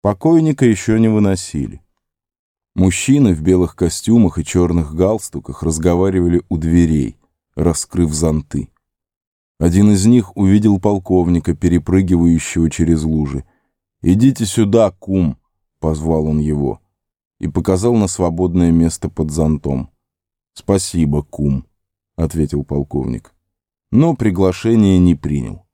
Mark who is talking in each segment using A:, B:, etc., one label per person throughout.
A: Покойника еще не выносили. Мужчины в белых костюмах и черных галстуках разговаривали у дверей, раскрыв зонты. Один из них увидел полковника, перепрыгивающего через лужи. «Идите сюда, кум!» — позвал он его и показал на свободное место под зонтом. «Спасибо, кум», — ответил полковник. Но приглашение не принял.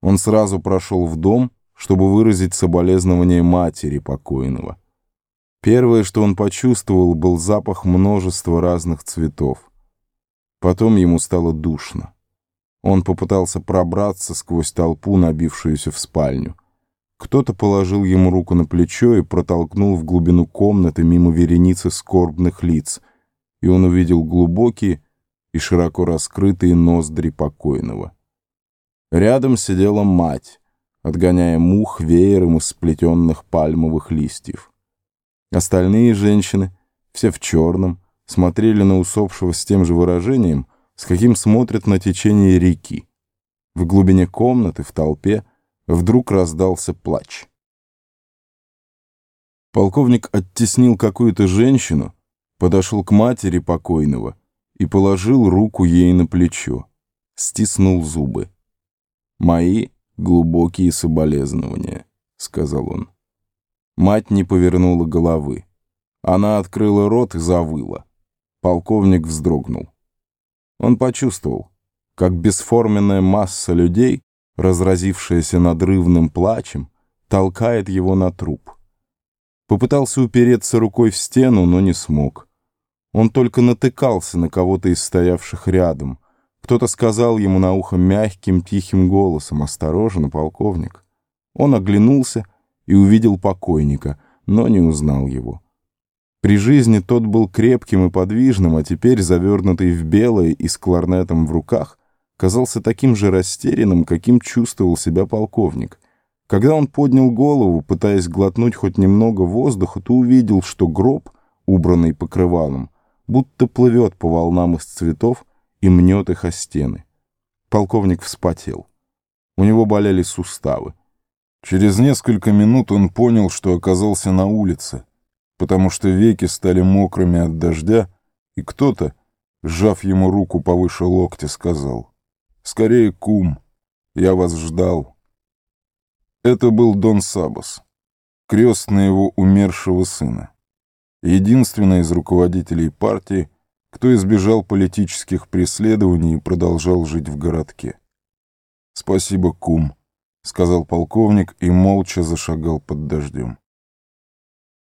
A: Он сразу прошел в дом, чтобы выразить соболезнование матери покойного. Первое, что он почувствовал, был запах множества разных цветов. Потом ему стало душно. Он попытался пробраться сквозь толпу, набившуюся в спальню. Кто-то положил ему руку на плечо и протолкнул в глубину комнаты мимо вереницы скорбных лиц, и он увидел глубокие и широко раскрытые ноздри покойного. Рядом сидела мать, отгоняя мух веером из сплетенных пальмовых листьев. Остальные женщины, все в черном, смотрели на усопшего с тем же выражением, с каким смотрят на течение реки. В глубине комнаты, в толпе, вдруг раздался плач. Полковник оттеснил какую-то женщину, подошел к матери покойного и положил руку ей на плечо, стиснул зубы. «Мои глубокие соболезнования», — сказал он. Мать не повернула головы. Она открыла рот и завыла. Полковник вздрогнул. Он почувствовал, как бесформенная масса людей, разразившаяся надрывным плачем, толкает его на труп. Попытался упереться рукой в стену, но не смог. Он только натыкался на кого-то из стоявших рядом. Кто-то сказал ему на ухо мягким, тихим голосом «Осторожно, полковник». Он оглянулся и увидел покойника, но не узнал его. При жизни тот был крепким и подвижным, а теперь, завернутый в белое и с кларнетом в руках, казался таким же растерянным, каким чувствовал себя полковник. Когда он поднял голову, пытаясь глотнуть хоть немного воздуха, то увидел, что гроб, убранный покрывалом, будто плывет по волнам из цветов и мнет их о стены. Полковник вспотел. У него болели суставы. Через несколько минут он понял, что оказался на улице, потому что веки стали мокрыми от дождя, и кто-то, сжав ему руку повыше локтя, сказал, «Скорее, кум, я вас ждал». Это был Дон Сабас, крестный его умершего сына, единственный из руководителей партии, кто избежал политических преследований и продолжал жить в городке. «Спасибо, кум», — сказал полковник и молча зашагал под дождем.